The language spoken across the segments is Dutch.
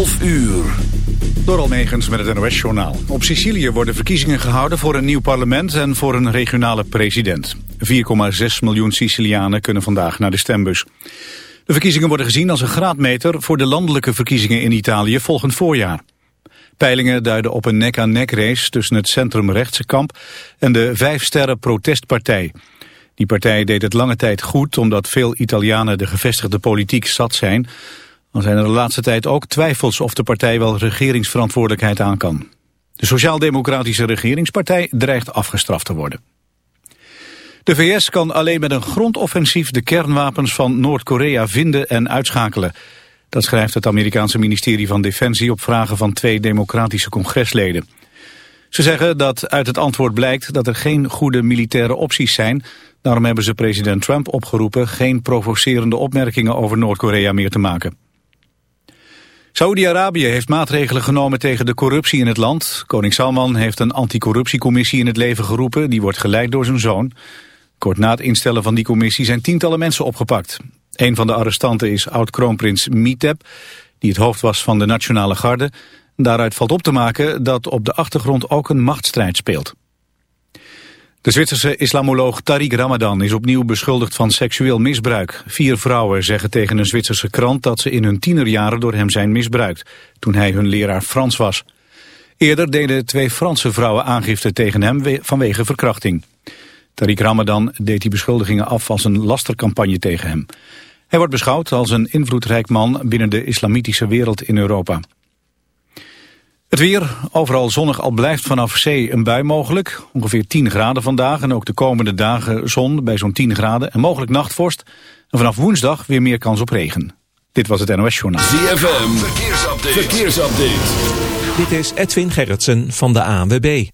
11 uur. Door Almegens met het NOS-journaal. Op Sicilië worden verkiezingen gehouden voor een nieuw parlement en voor een regionale president. 4,6 miljoen Sicilianen kunnen vandaag naar de stembus. De verkiezingen worden gezien als een graadmeter voor de landelijke verkiezingen in Italië volgend voorjaar. Peilingen duiden op een nek-aan-nek race tussen het centrumrechtse kamp en de Vijf Sterren Protestpartij. Die partij deed het lange tijd goed omdat veel Italianen de gevestigde politiek zat zijn... Dan zijn er de laatste tijd ook twijfels of de partij wel regeringsverantwoordelijkheid aan kan. De Sociaal-Democratische regeringspartij dreigt afgestraft te worden. De VS kan alleen met een grondoffensief de kernwapens van Noord-Korea vinden en uitschakelen. Dat schrijft het Amerikaanse ministerie van Defensie op vragen van twee democratische congresleden. Ze zeggen dat uit het antwoord blijkt dat er geen goede militaire opties zijn. Daarom hebben ze president Trump opgeroepen geen provocerende opmerkingen over Noord-Korea meer te maken. Saoedi-Arabië heeft maatregelen genomen tegen de corruptie in het land. Koning Salman heeft een anticorruptiecommissie in het leven geroepen. Die wordt geleid door zijn zoon. Kort na het instellen van die commissie zijn tientallen mensen opgepakt. Een van de arrestanten is oud-kroonprins Miteb, die het hoofd was van de Nationale Garde. Daaruit valt op te maken dat op de achtergrond ook een machtsstrijd speelt. De Zwitserse islamoloog Tariq Ramadan is opnieuw beschuldigd van seksueel misbruik. Vier vrouwen zeggen tegen een Zwitserse krant dat ze in hun tienerjaren door hem zijn misbruikt, toen hij hun leraar Frans was. Eerder deden twee Franse vrouwen aangifte tegen hem vanwege verkrachting. Tariq Ramadan deed die beschuldigingen af als een lastercampagne tegen hem. Hij wordt beschouwd als een invloedrijk man binnen de islamitische wereld in Europa. Het weer, overal zonnig, al blijft vanaf zee een bui mogelijk. Ongeveer 10 graden vandaag en ook de komende dagen zon bij zo'n 10 graden en mogelijk nachtvorst. En vanaf woensdag weer meer kans op regen. Dit was het NOS Journaal. ZFM, verkeersupdate. verkeersupdate. Dit is Edwin Gerritsen van de ANWB.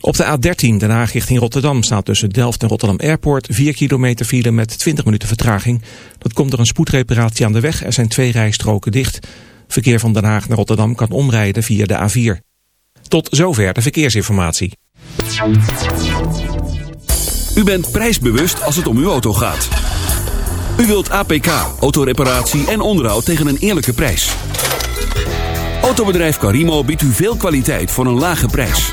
Op de A13 Den Haag richting Rotterdam staat tussen Delft en Rotterdam Airport 4 kilometer file met 20 minuten vertraging. Dat komt door een spoedreparatie aan de weg. Er zijn twee rijstroken dicht. Verkeer van Den Haag naar Rotterdam kan omrijden via de A4. Tot zover de verkeersinformatie. U bent prijsbewust als het om uw auto gaat. U wilt APK, autoreparatie en onderhoud tegen een eerlijke prijs. Autobedrijf Carimo biedt u veel kwaliteit voor een lage prijs.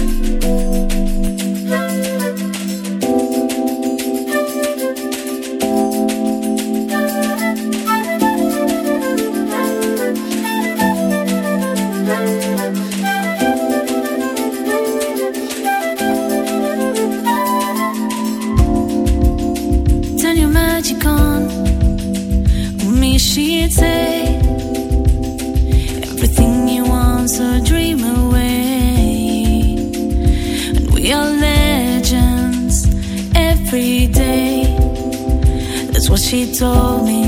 She told me.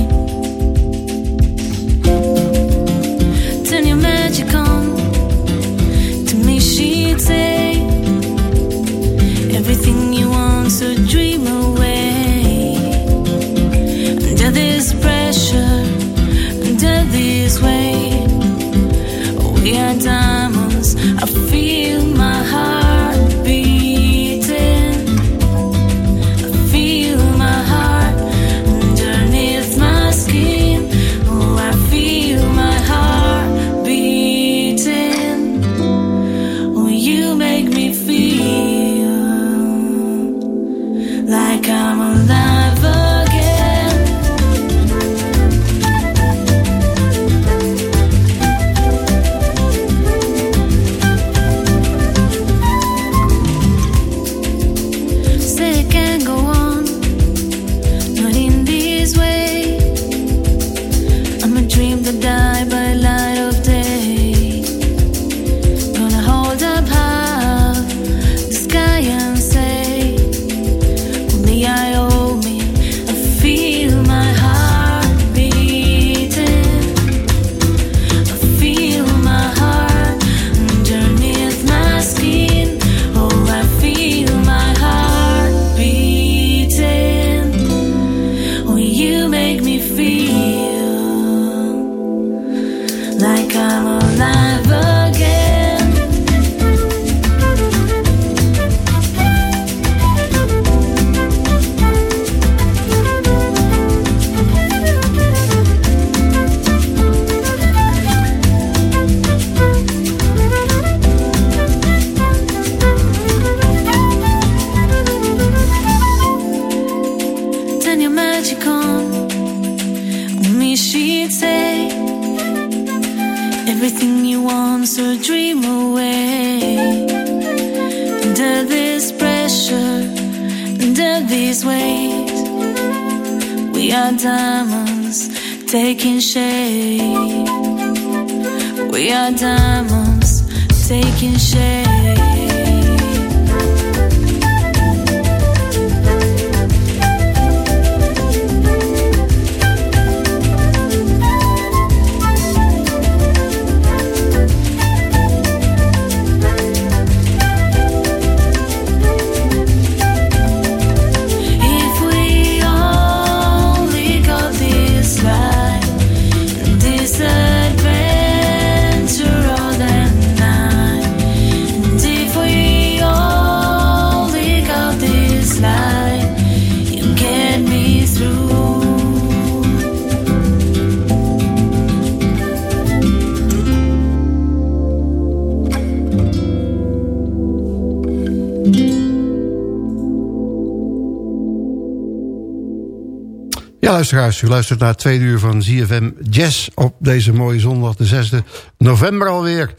Luisteraars, u luistert naar tweede uur van ZFM Jazz op deze mooie zondag, de 6e november alweer.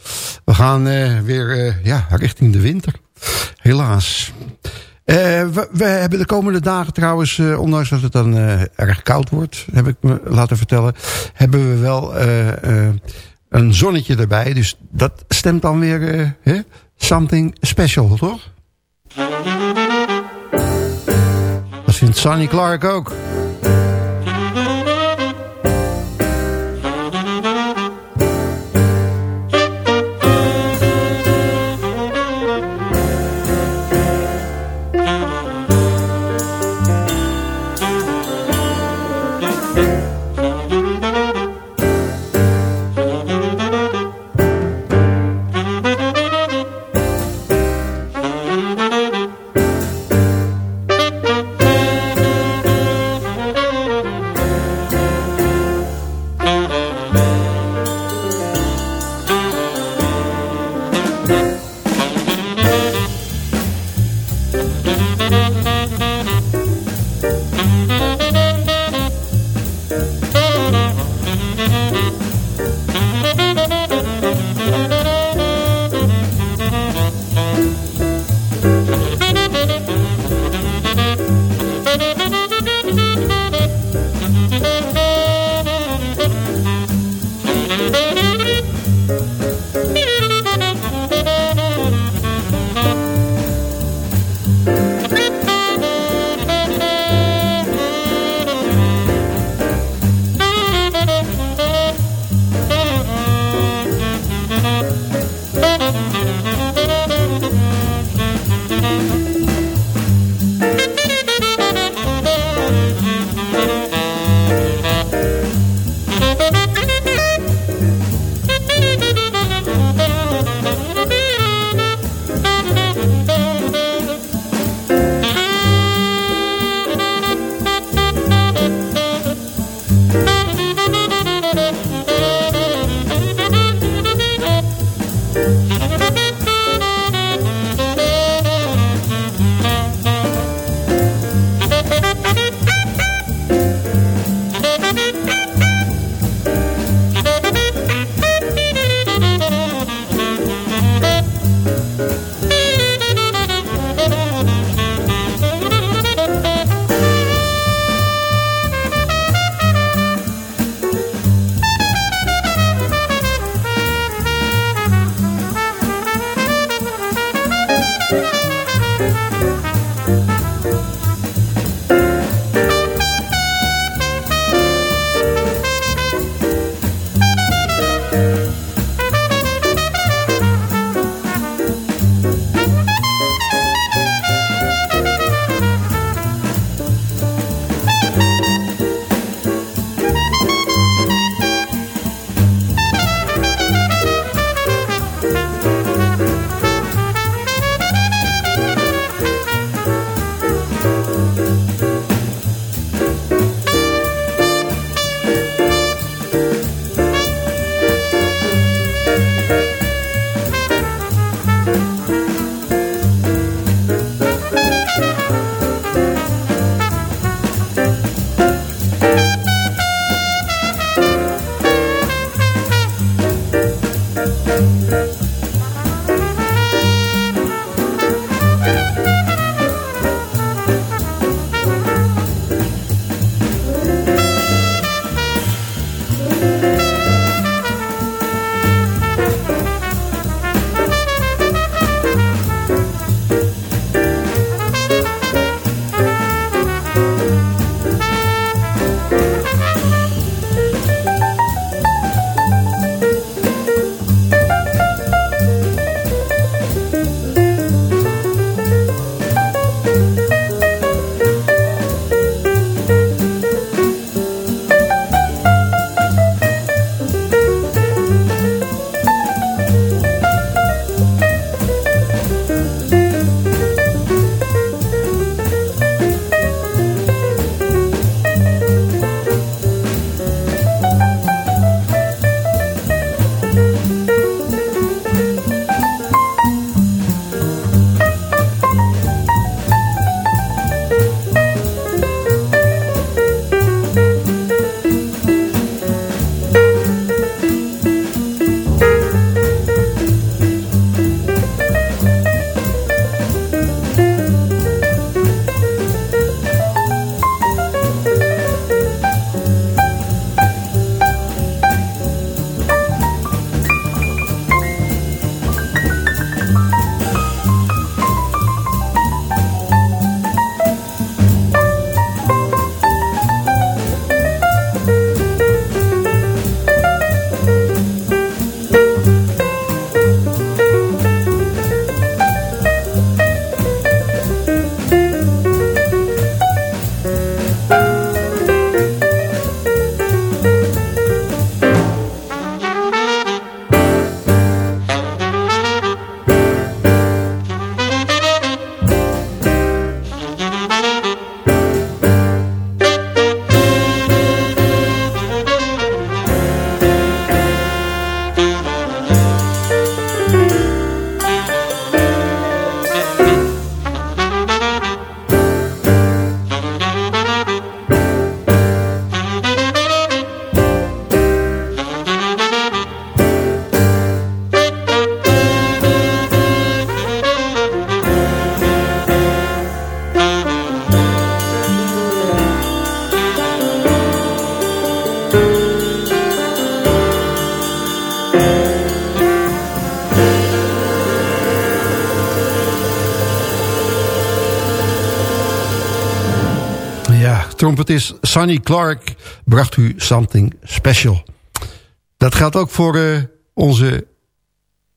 We gaan eh, weer eh, ja, richting de winter, helaas. Eh, we, we hebben de komende dagen trouwens, ondanks dat het dan erg koud wordt, heb ik me laten vertellen, hebben we wel een zonnetje erbij. Dus dat stemt dan weer something special, toch? Dat vindt Sonny Clark ook. Trompetist Sonny Clark bracht u Something Special. Dat geldt ook voor uh, onze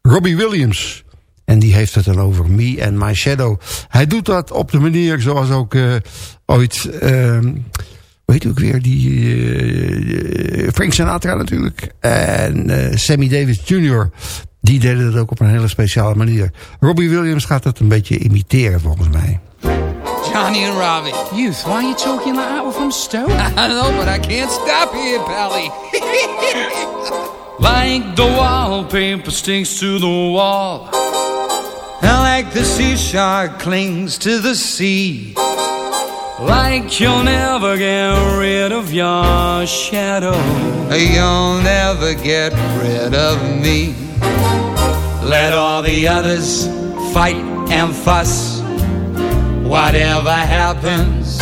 Robbie Williams. En die heeft het dan over Me and My Shadow. Hij doet dat op de manier zoals ook uh, ooit... Uh, weet u ook weer, die uh, Frank Sinatra natuurlijk. En Sammy Davis Jr. Die deden dat ook op een hele speciale manier. Robbie Williams gaat dat een beetje imiteren volgens mij. Johnny and Robbie. Youth, why are you talking like that? We're from Stoke. I know, but I can't stop here, Pally. like the wallpaper sticks to the wall. And like the sea shark clings to the sea. Like you'll never get rid of your shadow. You'll never get rid of me. Let all the others fight and fuss. Whatever happens,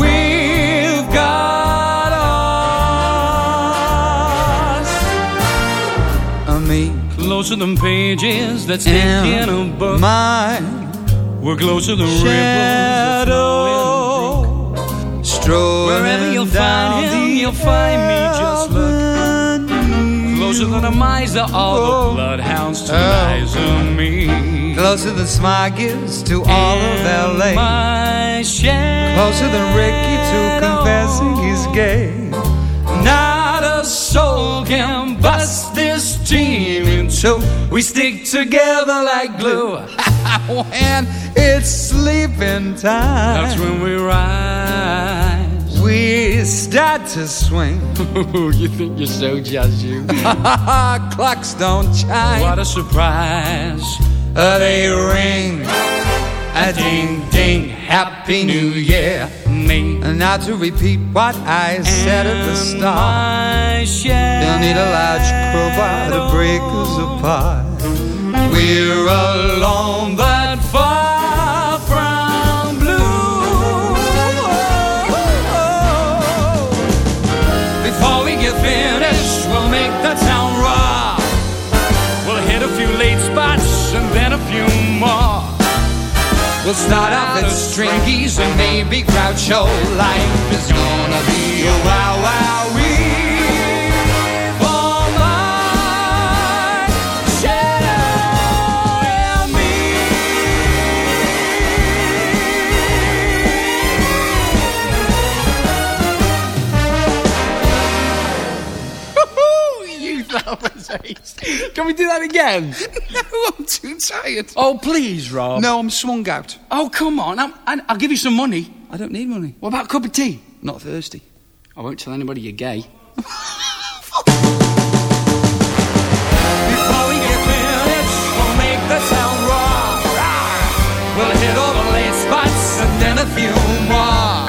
we've got us. A me closer than pages that's stick in a book. Mine. We're closer than shadow, ripples strolling Wherever you'll find him, you'll find me. Just look closer than a miser. All Oh. the bloodhounds to oh. miser me. Closer than Smart gives to all of L.A. My shadow. Closer than Ricky to confessing he's gay. Not a soul can bust this team in two. We stick together like glue. when it's sleeping time, That's when we rise. We start to swing. you think you're so just you? Clocks don't chime, What a surprise. uh, they ring. A ding ding, Happy New Year. Me. And now to repeat what I said at the start. They'll need a large crowbar to break us apart. We're alone, but We'll start off at Stringies and maybe Groucho. Life is gonna be a wow wow that was ace. Can we do that again? no, I'm too tired. Oh, please, Rob. No, I'm swung out. Oh, come on. I'm, I- I'll give you some money. I don't need money. What about a cup of tea? Not thirsty. I won't tell anybody you're gay. Before we get finished, we'll make the town rock. We'll hit all the late spots and then a few more.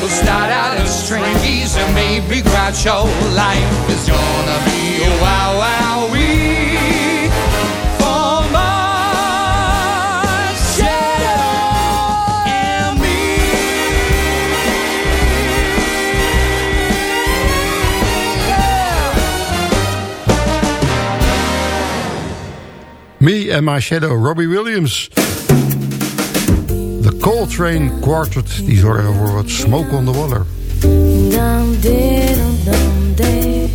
We'll start out as Stringies and maybe Groucho. Life is gonna be wow wow wee. For my shadow and Me and My Shadow, Robbie Williams. De Coltrane Quartet, die zorgen voor wat smoke on the water. Dum dee dum dum dee.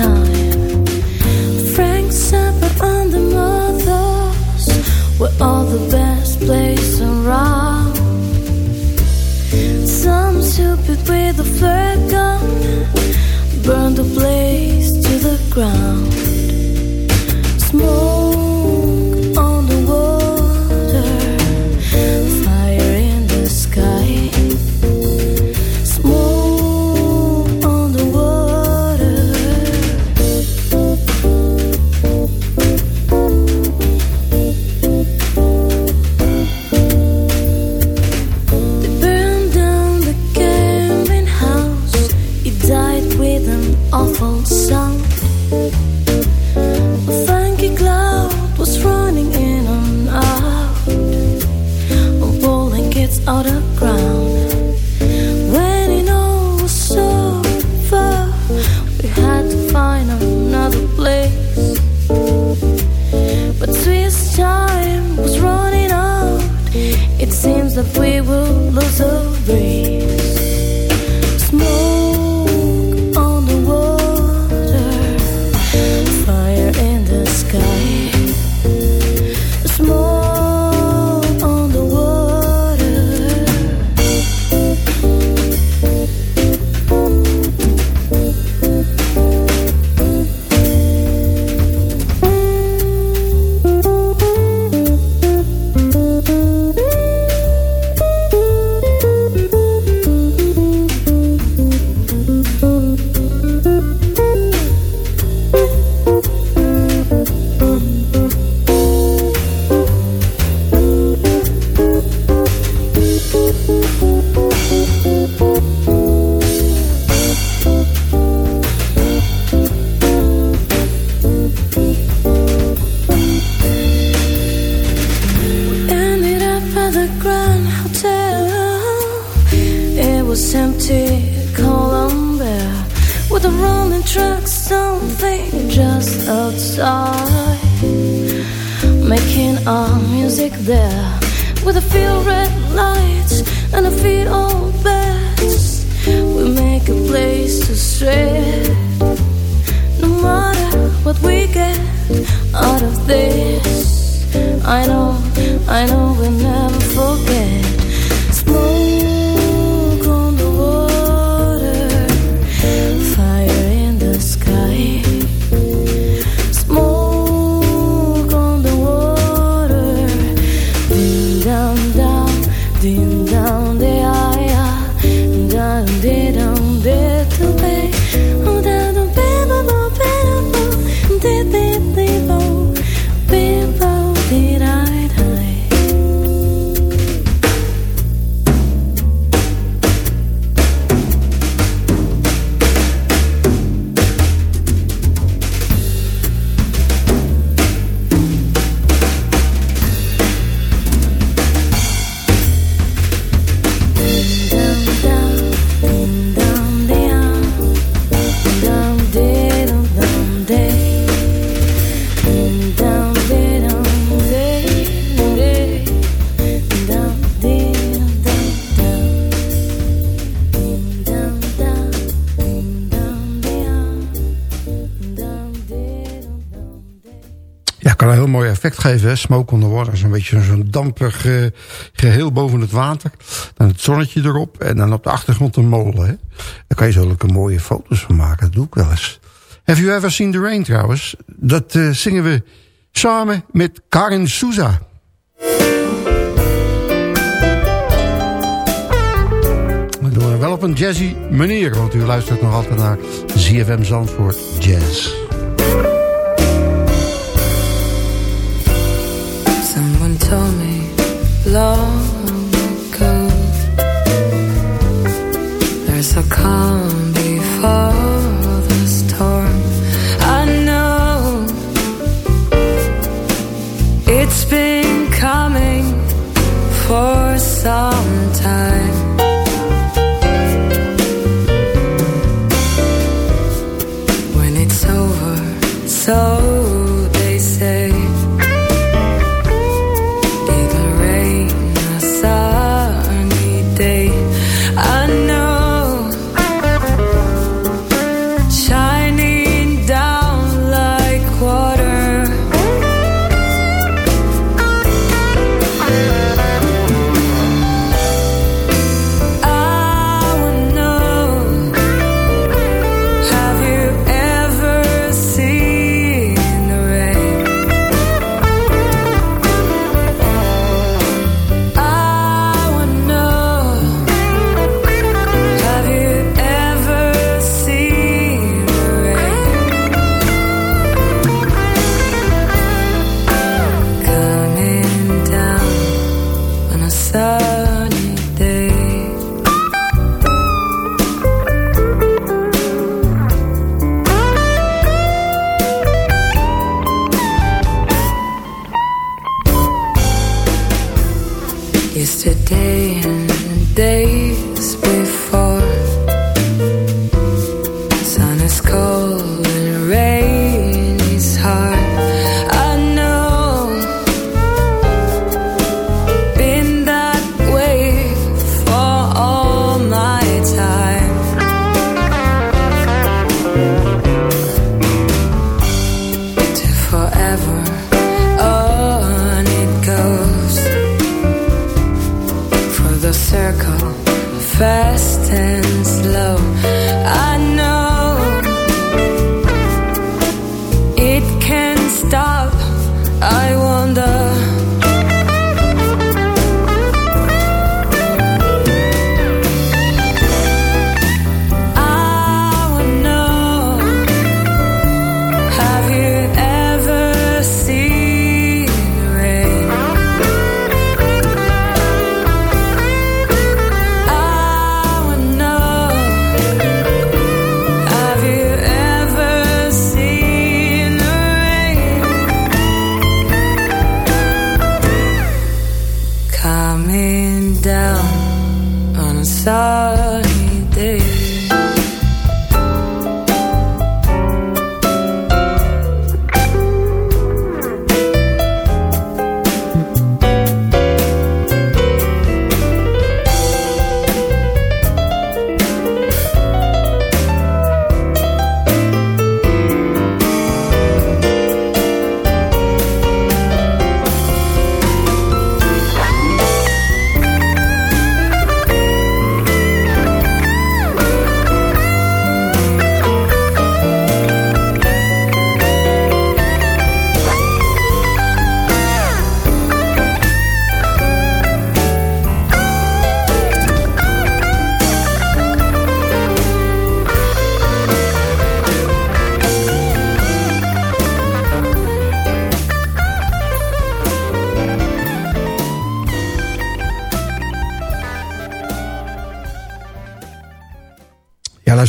Time. Frank Zappa and the Mothers were all the best place around. Some stupid with a flare gun burned the place to the ground. Making our music there, with a few red lights and a feet on beds. We make a place to stray, no matter what we get out of this. I know, I know we'll never forget. Geven, hè? Smoke on the water. Zo'n beetje zo'n dampig eh, geheel boven het water. Dan het zonnetje erop. En dan op de achtergrond een molen, hè? Daar kan je zulke mooie foto's van maken. Dat doe ik wel eens. Have you ever seen the rain, trouwens? Dat eh, zingen we samen met Karin Souza. We doen het wel op een jazzy manier. Want u luistert nog altijd naar ZFM Zandvoort Jazz. long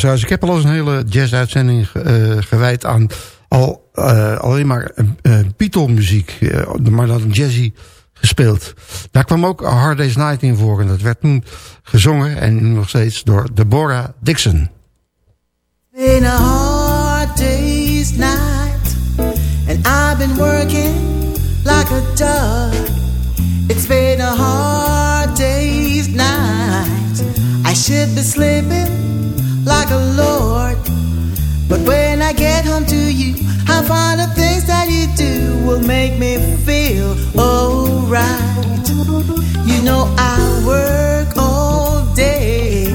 luisteraars, ik heb al eens een hele jazz-uitzending eh, gewijd aan al, eh, alleen maar uh, Beatle-muziek, eh, maar dan jazzy gespeeld. Daar kwam ook A Hard Day's Night in voor en dat werd toen gezongen en nog steeds door Deborah Dixon. been a hard day's night, and I've been working like a dog. It's been a hard day's night. I should be sleeping a lord. But when I get home to you, I find the things that you do will make me feel alright. You know, I work all day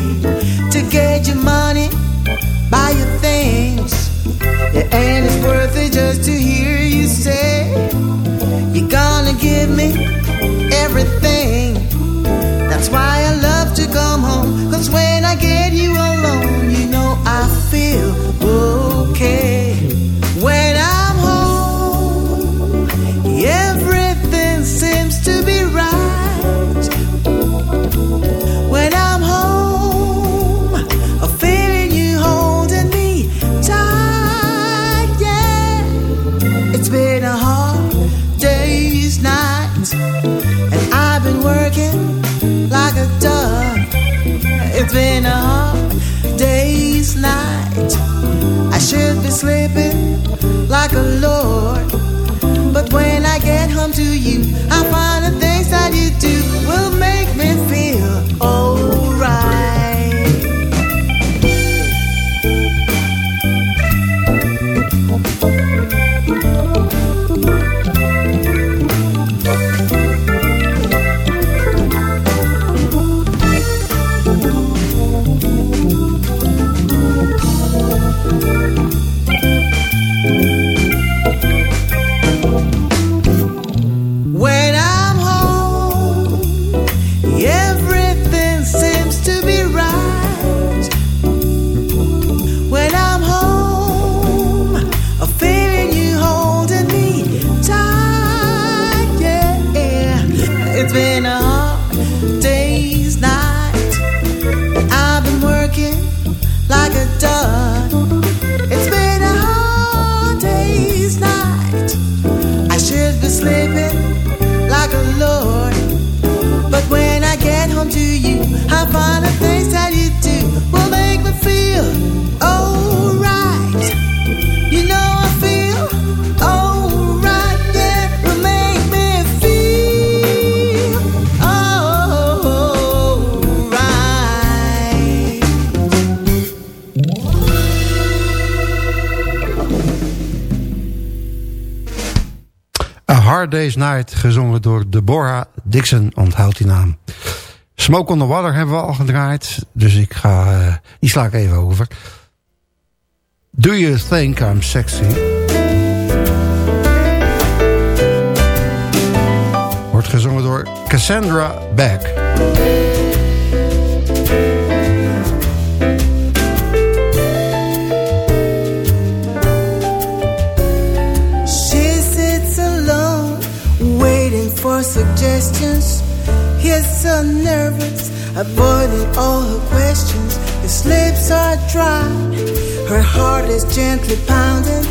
to get your money buy your things. Yeah, and it's worth it just to hear you say you're gonna give me everything. That's why I love to come home. Cause when I get you alone, It's been a hard day's night. I should be sleeping like a lord. Night, gezongen door Deborah Dixon, onthoud die naam. Smoke on the Water hebben we al gedraaid. Dus ik ga, eh, die sla ik even over. Do you think I'm sexy? Wordt gezongen door Cassandra Beck. Is gently pounding.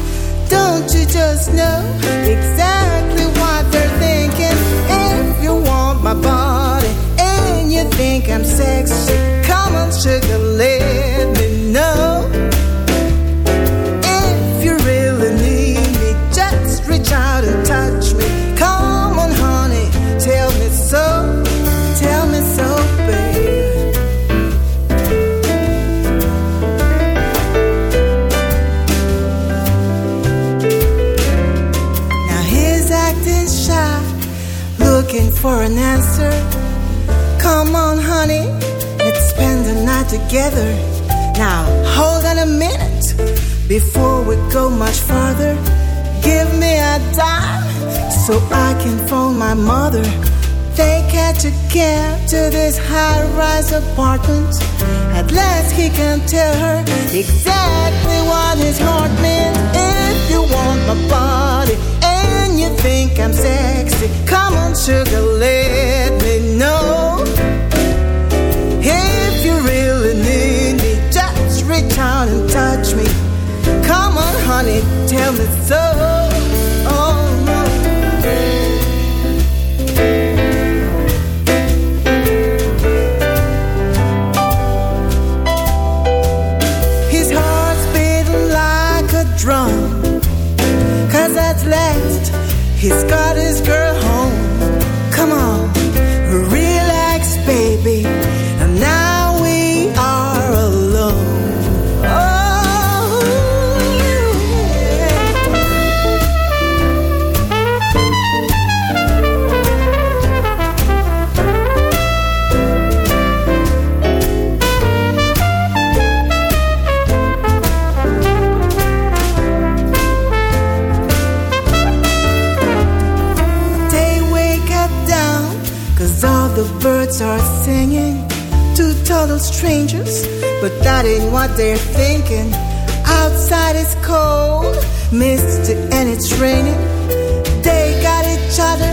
Don't you just know exactly what they're thinking? If you want my body and you think I'm sexy, come on, sugar, let together. Now, hold on a minute before we go much farther. Give me a dime so I can phone my mother. They catch a cab to this high rise apartment. At last, he can tell her exactly what his heart meant. If you want my body and you think I'm sexy, come on, sugar, let me know. Come on, honey, tell me so. Oh, no. His heart's beating like a drum. Cause at last, he's got his girl but that ain't what they're thinking. Outside it's cold, misty, and it's raining. They got each other,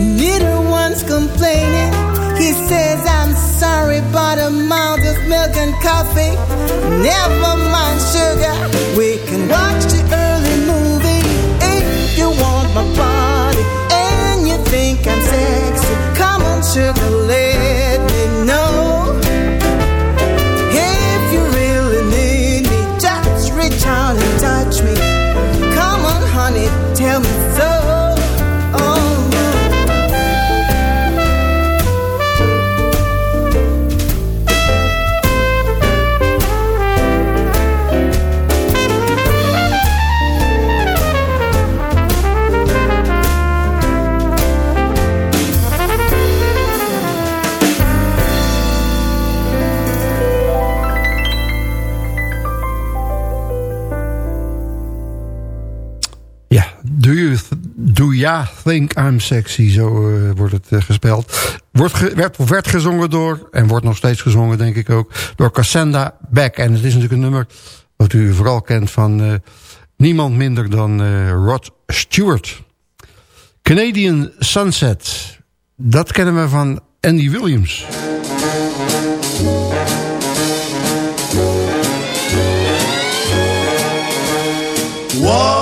neither one's complaining. He says, I'm sorry, but amount of milk and coffee. Never mind, sugar, we can watch the early movie. If you want my body and you think I'm sexy, come on, sugar, let think I'm sexy? Zo eh, wordt het eh, gespeld. Wordt werd, gezongen door, en wordt nog steeds gezongen denk ik ook, door Cassandra Beck. En het is natuurlijk een nummer wat u vooral kent van eh, niemand minder dan Rod Stewart. Canadian Sunset. Dat kennen we van Andy Williams. Once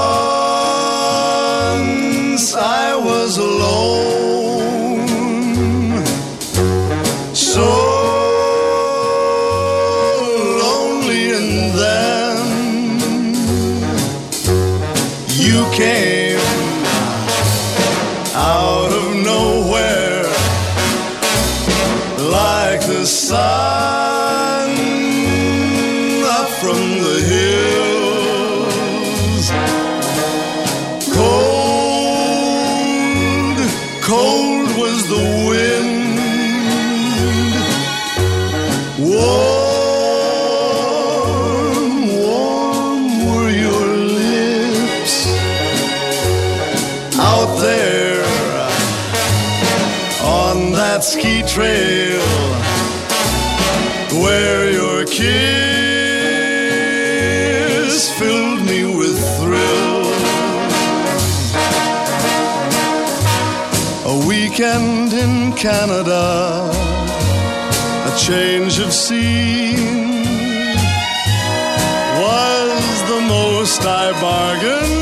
trail where your kiss filled me with thrill. A weekend in Canada, a change of scene was the most I bargained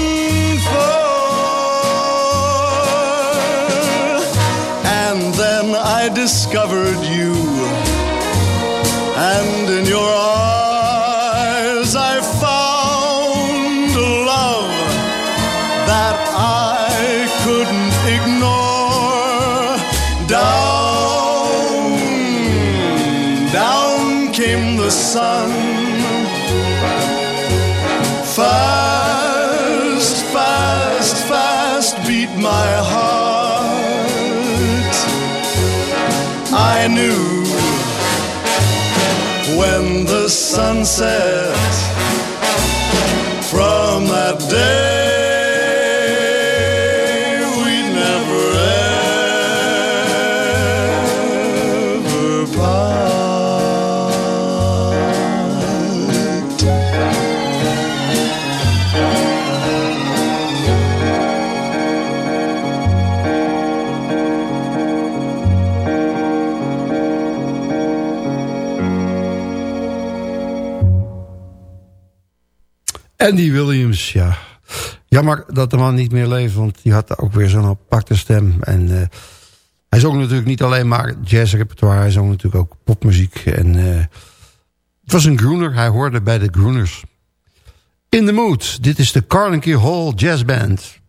discovered you, and in your eyes I found a love that I couldn't ignore. Down, down came the sun. sunset from that day. Andy Williams, ja. Jammer dat de man niet meer leeft, want die had ook weer zo'n aparte stem. En eh, hij zong natuurlijk niet alleen maar jazzrepertoire, hij zong natuurlijk ook popmuziek. En eh, het was een groener, hij hoorde bij de groeners. In the Mood, dit is de Carnegie Hall Jazz Band.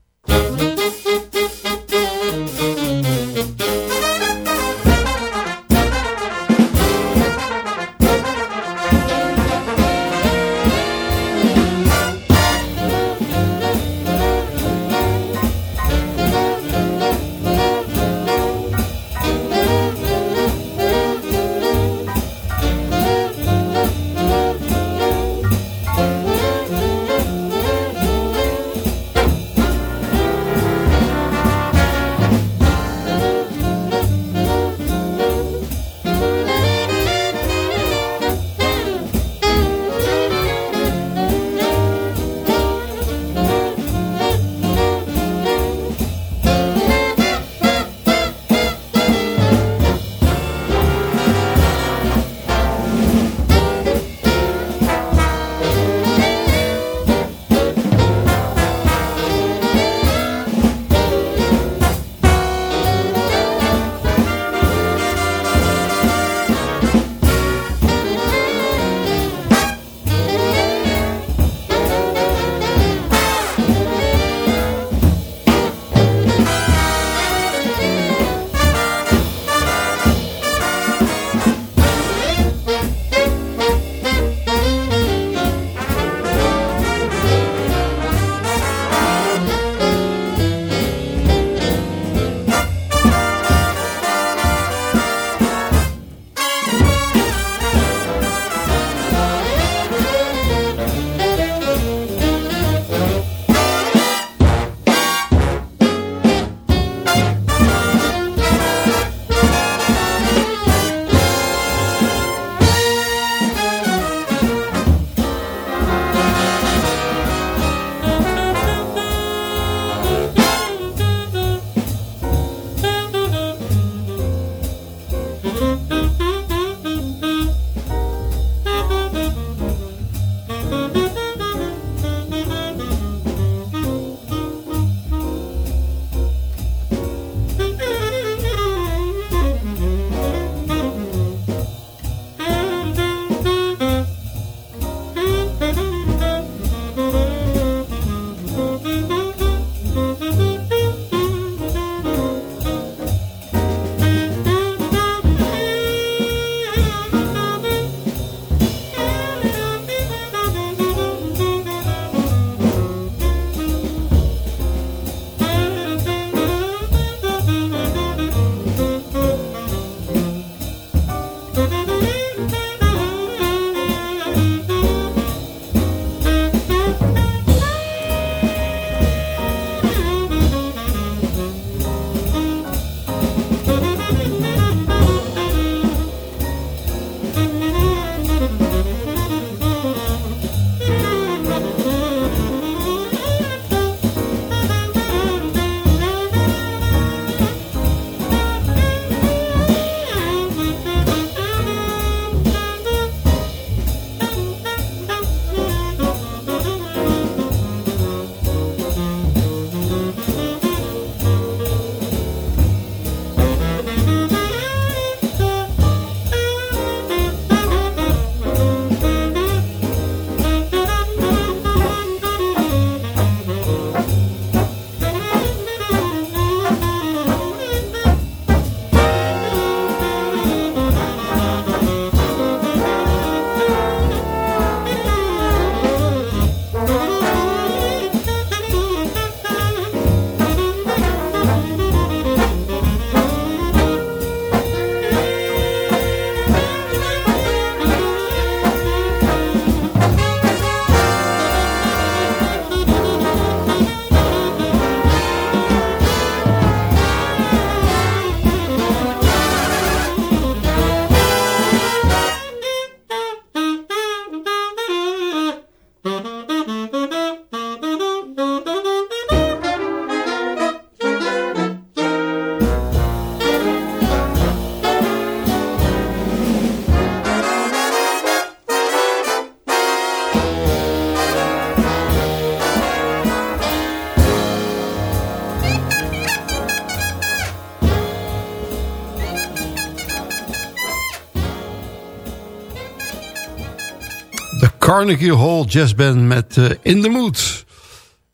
Carnegie Hall Jazz Band met eh, In the Mood.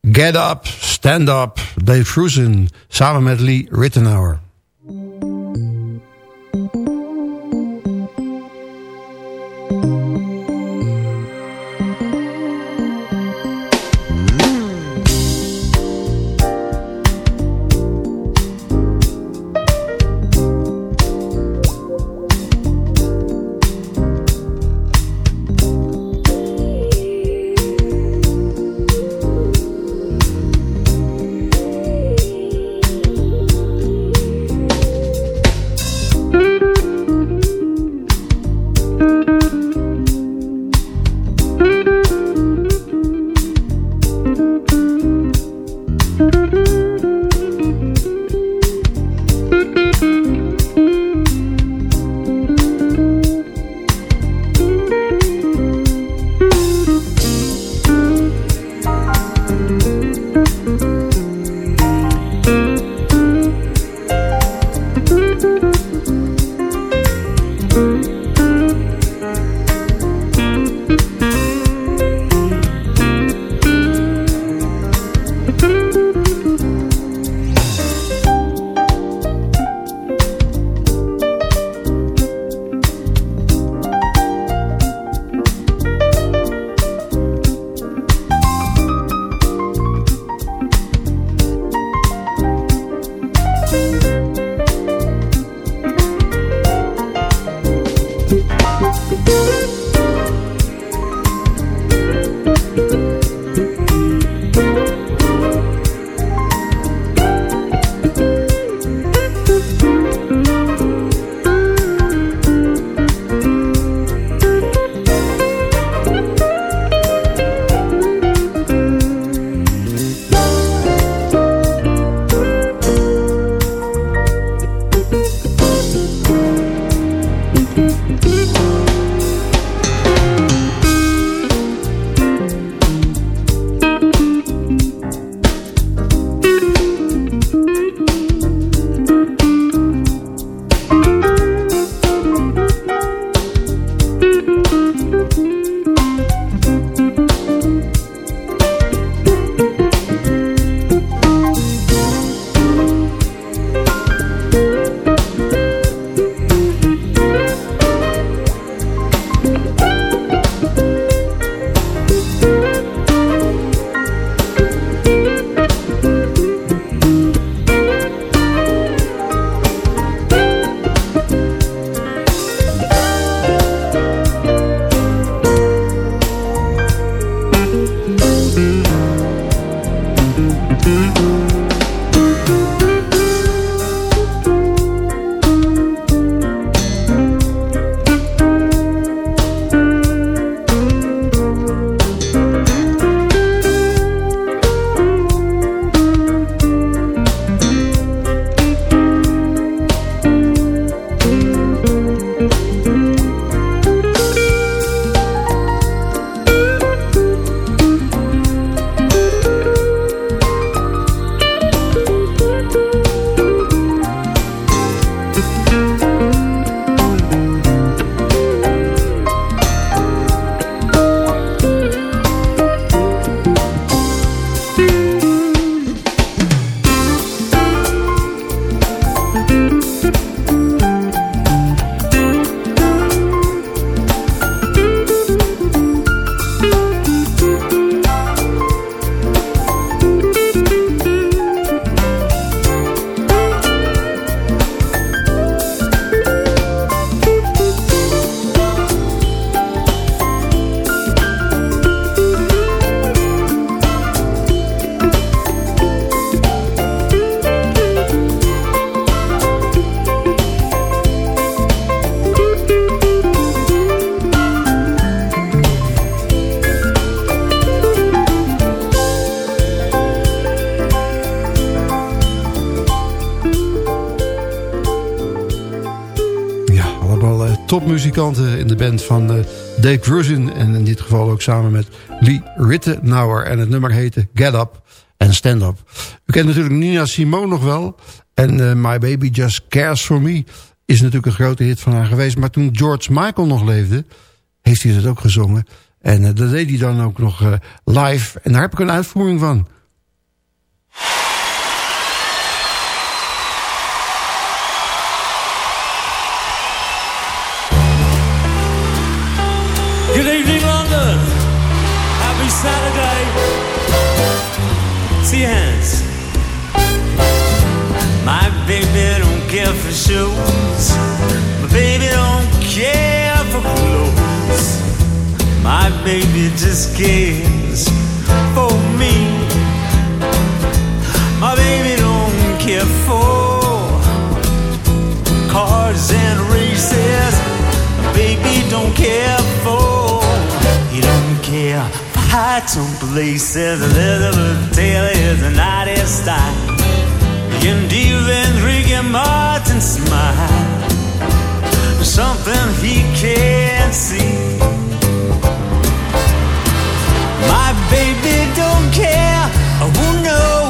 Get Up, Stand Up, Dave Fruzen samen met Lee Rittenauer. Muzikanten in de band van uh, Dave Grusin. En in dit geval ook samen met Lee Rittenauer. En het nummer heette Get Up and Stand Up. U kent natuurlijk Nina Simone nog wel. En uh, My Baby Just Cares For Me is natuurlijk een grote hit van haar geweest. Maar toen George Michael nog leefde, heeft hij het ook gezongen. En eh, dat deed hij dan ook nog eh, live. En daar heb ik een uitvoering van. Saturday. See your hands. My baby don't care for shoes. My baby don't care for clothes. My baby just cares for me. My baby don't care for cars and races. My baby don't care for. He don't care High some places Elizabeth Taylor is an artist I can deal in Ricky Martin's smile. Something he can't see. My baby don't care, I won't know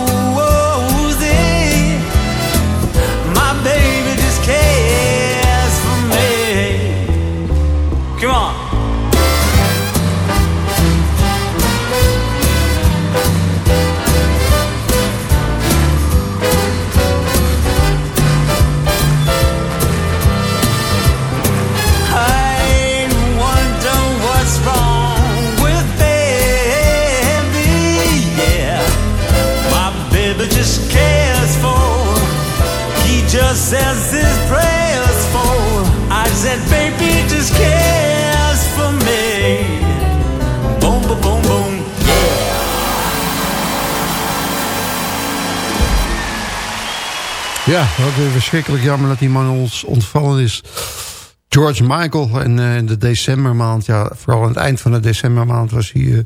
Ja, wat weer verschrikkelijk jammer dat die man ons ontvallen is. George Michael en eh, in de decembermaand, ja, vooral aan het eind van de decembermaand was hij uh,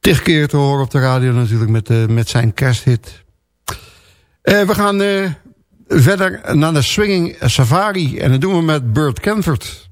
tig keer te horen op de radio natuurlijk met, uh, met zijn kersthit. Eh, we gaan eh, verder naar de Swinging Safari en dat doen we met Burt Kenford.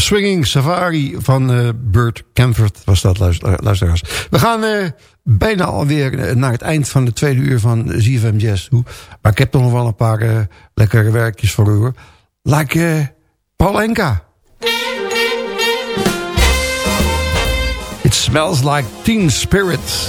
Swinging Safari van eh, Burt Camford was dat, luister- luisteraars. We gaan eh, bijna alweer eh, naar het eind van de tweede uur van ZFM Jazz toe. Maar ik heb toch nog wel een paar eh, lekkere werkjes voor u. hoor. Like eh, Paul Enka. It smells like teen spirit.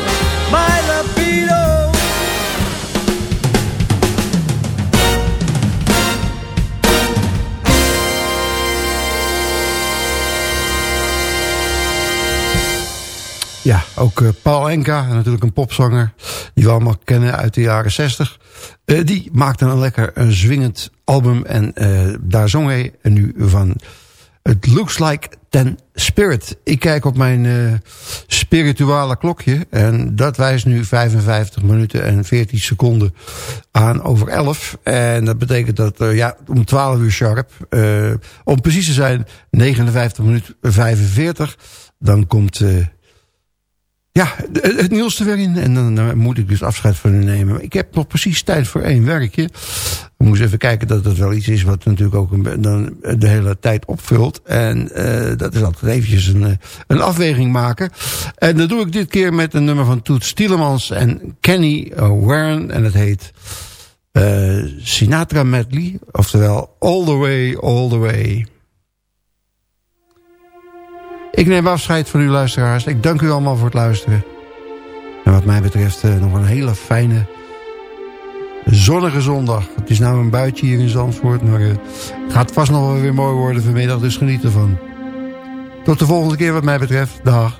Ja, ook eh, Paul Enka, natuurlijk een popzanger... die we allemaal kennen uit de jaren 60. Eh, die maakte een lekker een zwingend album... en eh, daar zong hij nu van... It looks like ten spirit. Ik kijk op mijn eh, spirituele klokje... en dat wijst nu 55 minuten en 14 seconden aan over 11. En dat betekent dat eh, ja, om 12 uur sharp... eh, om precies te zijn 59 minuten 45... dan komt... eh, ja, het het nieuws er weer in. En dan, moet ik dus afscheid van u nemen. Ik heb nog precies tijd voor één werkje. We moeten even kijken dat het wel iets is... wat natuurlijk ook een, dan de hele tijd opvult. En eh, dat is altijd eventjes een, eh, een afweging maken. En dat doe ik dit keer met een nummer van Toet Stielemans en Kenny Warren. En het heet eh, Sinatra Medley. Oftewel All the Way, All the Way. Ik neem afscheid van u luisteraars. Ik dank u allemaal voor het luisteren. En wat mij betreft eh, nog een hele fijne zonnige zondag. Het is nou een buitje hier in Zandvoort. Maar eh, het gaat vast nog wel weer mooi worden vanmiddag. Dus geniet ervan. Tot de volgende keer wat mij betreft. Dag.